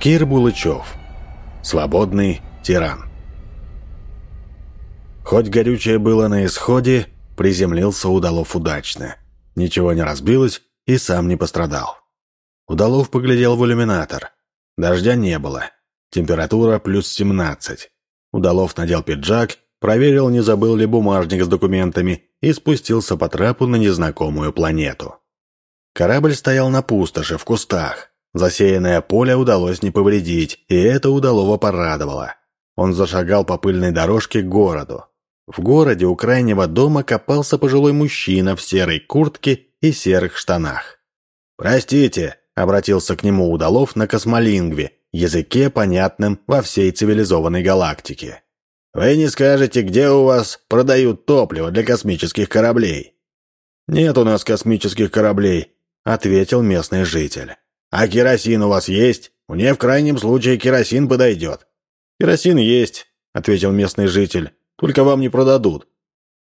Кир Булычев. Свободный тиран. Хоть горючее было на исходе, приземлился Удалов удачно. Ничего не разбилось и сам не пострадал. Удалов поглядел в иллюминатор. Дождя не было. Температура плюс 17. Удалов надел пиджак, проверил, не забыл ли бумажник с документами и спустился по трапу на незнакомую планету. Корабль стоял на пустоши, в кустах. Засеянное поле удалось не повредить, и это Удалова порадовало. Он зашагал по пыльной дорожке к городу. В городе у крайнего дома копался пожилой мужчина в серой куртке и серых штанах. «Простите», — обратился к нему Удалов на космолингве, языке, понятном во всей цивилизованной галактике. «Вы не скажете, где у вас продают топливо для космических кораблей?» «Нет у нас космических кораблей», — ответил местный житель. «А керосин у вас есть? Мне в крайнем случае керосин подойдет». «Керосин есть», — ответил местный житель. «Только вам не продадут».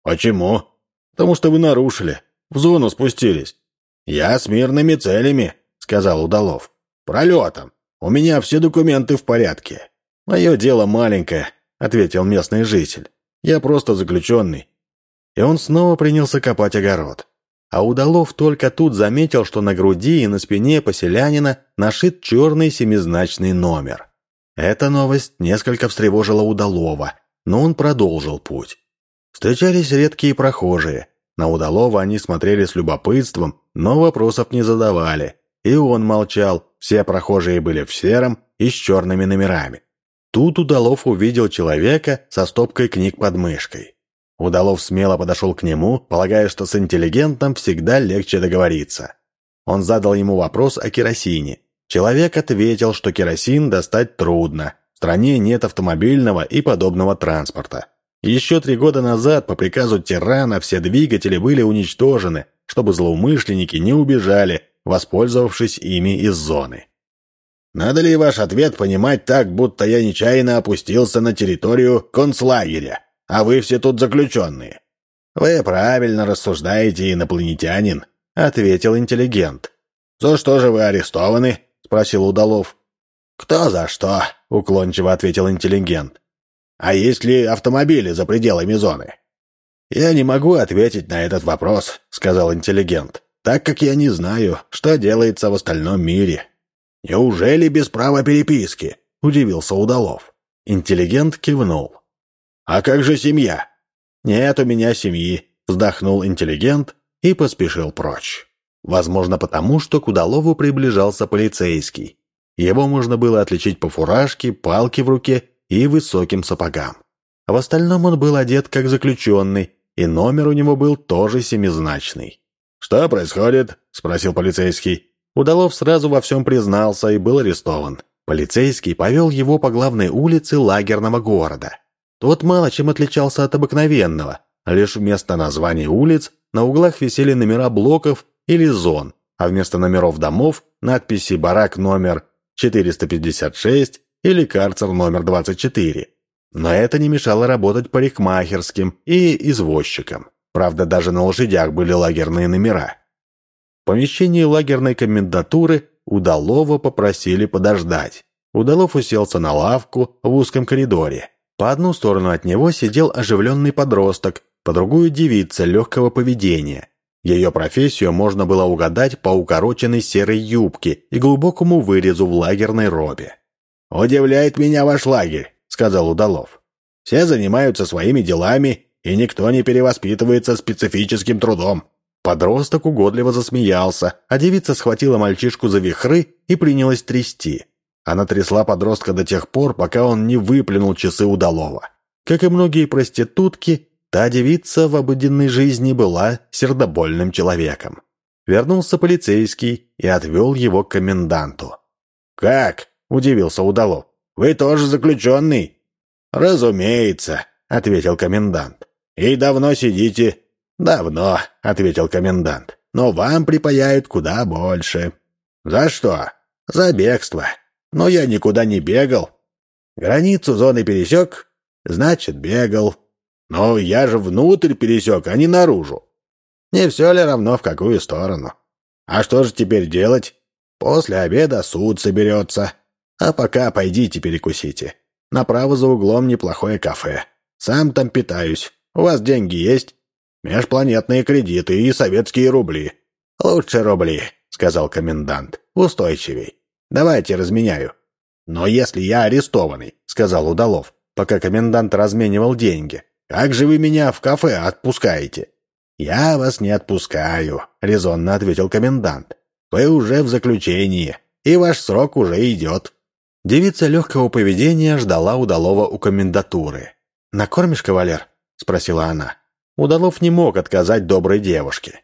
«Почему?» «Потому что вы нарушили. В зону спустились». «Я с мирными целями», — сказал Удалов. «Пролетом. У меня все документы в порядке». «Мое дело маленькое», — ответил местный житель. «Я просто заключенный». И он снова принялся копать огород. А Удалов только тут заметил, что на груди и на спине поселянина нашит черный семизначный номер. Эта новость несколько встревожила Удалова, но он продолжил путь. Встречались редкие прохожие. На Удалова они смотрели с любопытством, но вопросов не задавали. И он молчал, все прохожие были в сером и с черными номерами. Тут Удалов увидел человека со стопкой книг под мышкой. Удалов смело подошел к нему, полагая, что с интеллигентом всегда легче договориться. Он задал ему вопрос о керосине. Человек ответил, что керосин достать трудно. В стране нет автомобильного и подобного транспорта. Еще три года назад по приказу тирана все двигатели были уничтожены, чтобы злоумышленники не убежали, воспользовавшись ими из зоны. «Надо ли ваш ответ понимать так, будто я нечаянно опустился на территорию концлагеря?» А вы все тут заключенные». «Вы правильно рассуждаете, инопланетянин», — ответил интеллигент. «За что же вы арестованы?» — спросил Удалов. «Кто за что?» — уклончиво ответил интеллигент. «А есть ли автомобили за пределами зоны?» «Я не могу ответить на этот вопрос», — сказал интеллигент, «так как я не знаю, что делается в остальном мире». «Неужели без права переписки?» — удивился Удалов. Интеллигент кивнул. «А как же семья?» «Нет у меня семьи», — вздохнул интеллигент и поспешил прочь. Возможно, потому, что к Удалову приближался полицейский. Его можно было отличить по фуражке, палке в руке и высоким сапогам. В остальном он был одет как заключенный, и номер у него был тоже семизначный. «Что происходит?» — спросил полицейский. Удалов сразу во всем признался и был арестован. Полицейский повел его по главной улице лагерного города. Тот мало чем отличался от обыкновенного, лишь вместо названий улиц на углах висели номера блоков или зон, а вместо номеров домов надписи «Барак номер 456» или «Карцер номер 24». Но это не мешало работать парикмахерским и извозчикам. Правда, даже на лошадях были лагерные номера. В помещении лагерной комендатуры Удалова попросили подождать. Удалов уселся на лавку в узком коридоре. По одну сторону от него сидел оживленный подросток, по другую девица легкого поведения. Ее профессию можно было угадать по укороченной серой юбке и глубокому вырезу в лагерной робе. «Удивляет меня ваш лагерь», — сказал Удалов. «Все занимаются своими делами, и никто не перевоспитывается специфическим трудом». Подросток угодливо засмеялся, а девица схватила мальчишку за вихры и принялась трясти. Она трясла подростка до тех пор, пока он не выплюнул часы удалого. Как и многие проститутки, та девица в обыденной жизни была сердобольным человеком. Вернулся полицейский и отвел его к коменданту. «Как?» – удивился Удалов. «Вы тоже заключенный?» «Разумеется», – ответил комендант. «И давно сидите?» «Давно», — ответил комендант. «Но вам припаяют куда больше». «За что?» «За бегство. Но я никуда не бегал. Границу зоны пересек, значит, бегал. Но я же внутрь пересек, а не наружу. Не все ли равно, в какую сторону? А что же теперь делать? После обеда суд соберется. А пока пойдите перекусите. Направо за углом неплохое кафе. Сам там питаюсь. У вас деньги есть? Межпланетные кредиты и советские рубли. Лучше рубли, сказал комендант. Устойчивей. Давайте разменяю. Но если я арестованный, сказал Удалов, пока комендант разменивал деньги, как же вы меня в кафе отпускаете? «Я вас не отпускаю», — резонно ответил комендант. «Вы уже в заключении, и ваш срок уже идет». Девица легкого поведения ждала Удалова у комендатуры. «Накормишь, кавалер?» — спросила она. Удалов не мог отказать доброй девушке.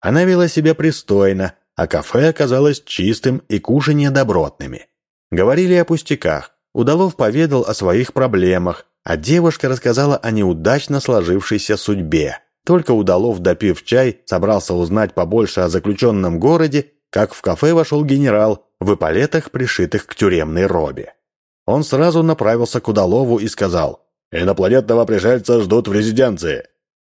Она вела себя пристойно, а кафе оказалось чистым и кушанья добротными. Говорили о пустяках. Удалов поведал о своих проблемах, а девушка рассказала о неудачно сложившейся судьбе. Только Удалов, допив чай, собрался узнать побольше о заключенном городе, как в кафе вошел генерал в эполетах, пришитых к тюремной робе. Он сразу направился к Удалову и сказал, «Инопланетного пришельца ждут в резиденции».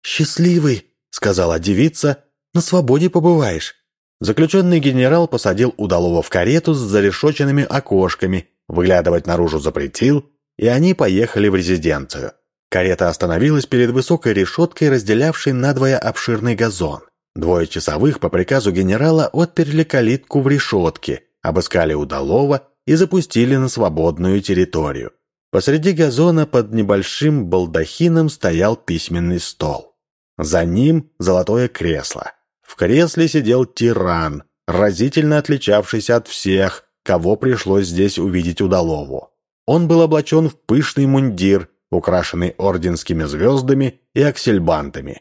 «Счастливый», — сказала девица, — «на свободе побываешь». Заключенный генерал посадил Удалова в карету с зарешоченными окошками, выглядывать наружу запретил, и они поехали в резиденцию. Карета остановилась перед высокой решеткой, разделявшей надвое обширный газон. Двое часовых по приказу генерала отперли калитку в решетке, обыскали удалого и запустили на свободную территорию. Посреди газона под небольшим балдахином стоял письменный стол. За ним золотое кресло. В кресле сидел тиран, разительно отличавшийся от всех, кого пришлось здесь увидеть удалову. Он был облачен в пышный мундир, украшенный орденскими звездами и аксельбантами.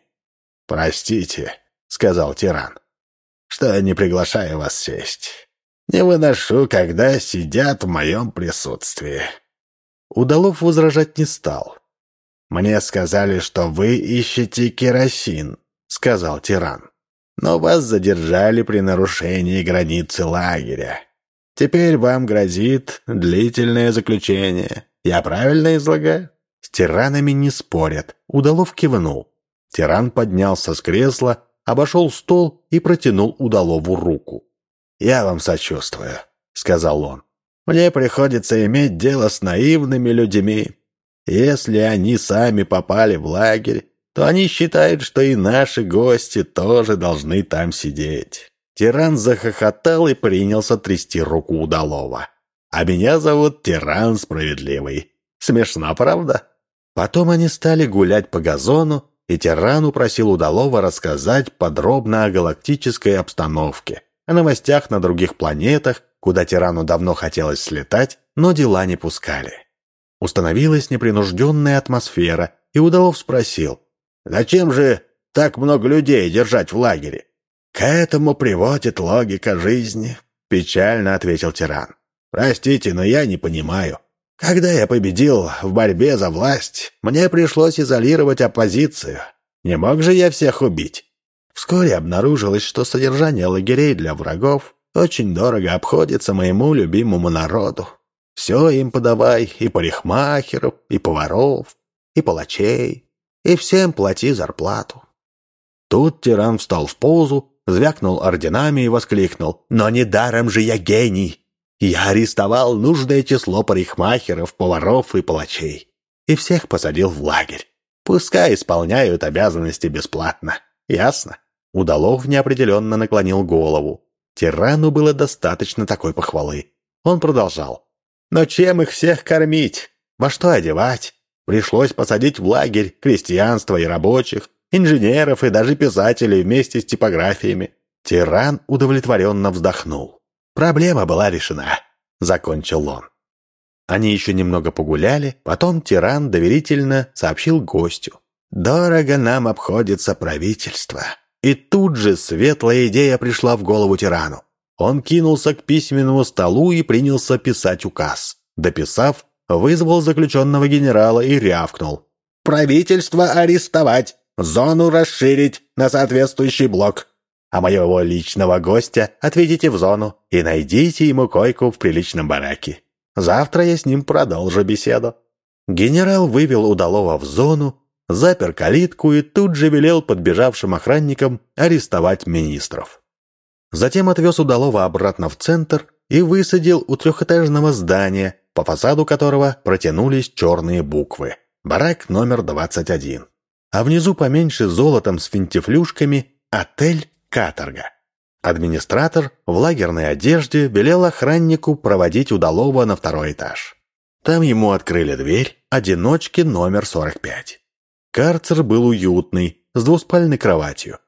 «Простите», — сказал тиран, — «что я не приглашаю вас сесть. Не выношу, когда сидят в моем присутствии». Удалов возражать не стал. «Мне сказали, что вы ищете керосин», — сказал тиран. «Но вас задержали при нарушении границы лагеря. Теперь вам грозит длительное заключение. Я правильно излагаю?» С тиранами не спорят. Удалов кивнул. Тиран поднялся с кресла, обошел стол и протянул Удалову руку. «Я вам сочувствую», — сказал он. «Мне приходится иметь дело с наивными людьми. Если они сами попали в лагерь, то они считают, что и наши гости тоже должны там сидеть». Тиран захохотал и принялся трясти руку Удалова. «А меня зовут Тиран Справедливый. Смешно, правда?» Потом они стали гулять по газону, и Тиран упросил Удалова рассказать подробно о галактической обстановке, о новостях на других планетах, куда Тирану давно хотелось слетать, но дела не пускали. Установилась непринужденная атмосфера, и Удалов спросил, «Зачем же так много людей держать в лагере?» «К этому приводит логика жизни», — печально ответил Тиран. «Простите, но я не понимаю. Когда я победил в борьбе за власть, мне пришлось изолировать оппозицию. Не мог же я всех убить. Вскоре обнаружилось, что содержание лагерей для врагов очень дорого обходится моему любимому народу. Все им подавай, и парикмахеров, и поваров, и палачей, и всем плати зарплату. Тут тиран встал в позу, звякнул орденами и воскликнул. «Но недаром же я гений! Я арестовал нужное число парикмахеров, поваров и палачей. И всех посадил в лагерь. Пускай исполняют обязанности бесплатно. Ясно?» Удалов неопределенно наклонил голову. Тирану было достаточно такой похвалы. Он продолжал. «Но чем их всех кормить? Во что одевать? Пришлось посадить в лагерь крестьянство и рабочих, инженеров и даже писателей вместе с типографиями». Тиран удовлетворенно вздохнул. Проблема была решена, закончил он. Они еще немного погуляли, потом тиран доверительно сообщил гостю. «Дорого нам обходится правительство». И тут же светлая идея пришла в голову тирану. Он кинулся к письменному столу и принялся писать указ. Дописав, вызвал заключенного генерала и рявкнул. «Правительство арестовать! Зону расширить на соответствующий блок а моего личного гостя отведите в зону и найдите ему койку в приличном бараке. Завтра я с ним продолжу беседу». Генерал вывел удалого в зону, запер калитку и тут же велел подбежавшим охранникам арестовать министров. Затем отвез Удалова обратно в центр и высадил у трехэтажного здания, по фасаду которого протянулись черные буквы. Барак номер 21. А внизу поменьше золотом с финтифлюшками «Отель Каторга». Администратор в лагерной одежде велел охраннику проводить удалого на второй этаж. Там ему открыли дверь одиночки номер 45. Карцер был уютный, с двуспальной кроватью.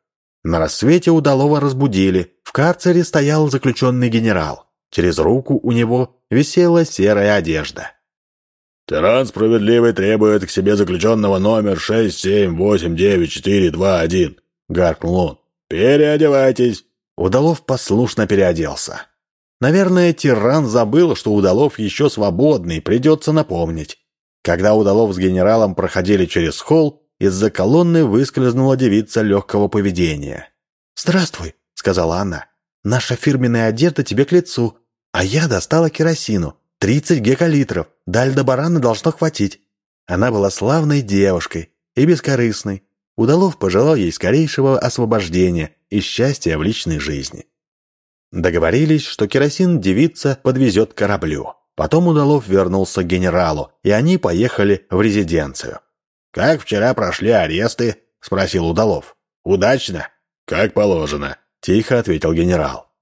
На рассвете удалого разбудили. В карцере стоял заключенный генерал. Через руку у него висела серая одежда. «Тиран справедливый требует к себе заключенного номер 6789421», — гаркнул он. «Переодевайтесь». Удалов послушно переоделся. Наверное, тиран забыл, что Удалов еще свободный, придется напомнить. Когда Удалов с генералом проходили через холл, из-за колонны выскользнула девица легкого поведения. «Здравствуй», — сказала она. «Наша фирменная одежда тебе к лицу, а я достала керосину. Тридцать гекалитров. До Альдебарана должно хватить». Она была славной девушкой и бескорыстной. Удалов пожелал ей скорейшего освобождения и счастья в личной жизни. Договорились, что керосин девица подвезет к кораблю. Потом Удалов вернулся к генералу, и они поехали в резиденцию. «Как вчера прошли аресты?» — спросил Удалов. «Удачно?» «Как положено», — тихо ответил генерал.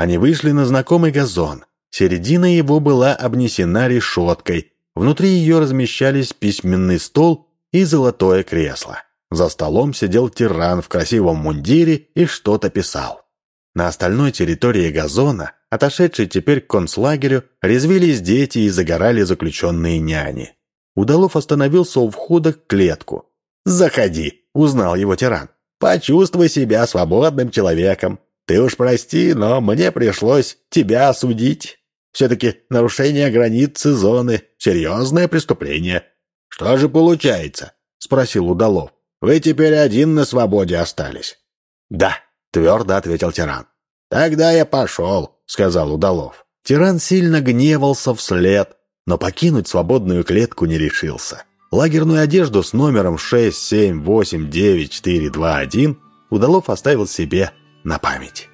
Они вышли на знакомый газон. Середина его была обнесена решеткой. Внутри ее размещались письменный стол и золотое кресло. За столом сидел тиран в красивом мундире и что-то писал. На остальной территории газона, отошедшей теперь к концлагерю, резвились дети и загорали заключенные няни. Удалов остановился у входа к клетку. «Заходи», — узнал его тиран. «Почувствуй себя свободным человеком. Ты уж прости, но мне пришлось тебя осудить. Все-таки нарушение границы зоны — серьезное преступление». «Что же получается?» — спросил Удалов. Вы теперь один на свободе остались». «Да», — твердо ответил тиран. «Тогда я пошел», — сказал Удалов. Тиран сильно гневался вслед, но покинуть свободную клетку не решился. Лагерную одежду с номером 6789421 Удалов оставил себе на память.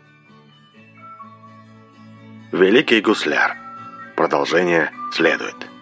Великий гусляр. Продолжение следует.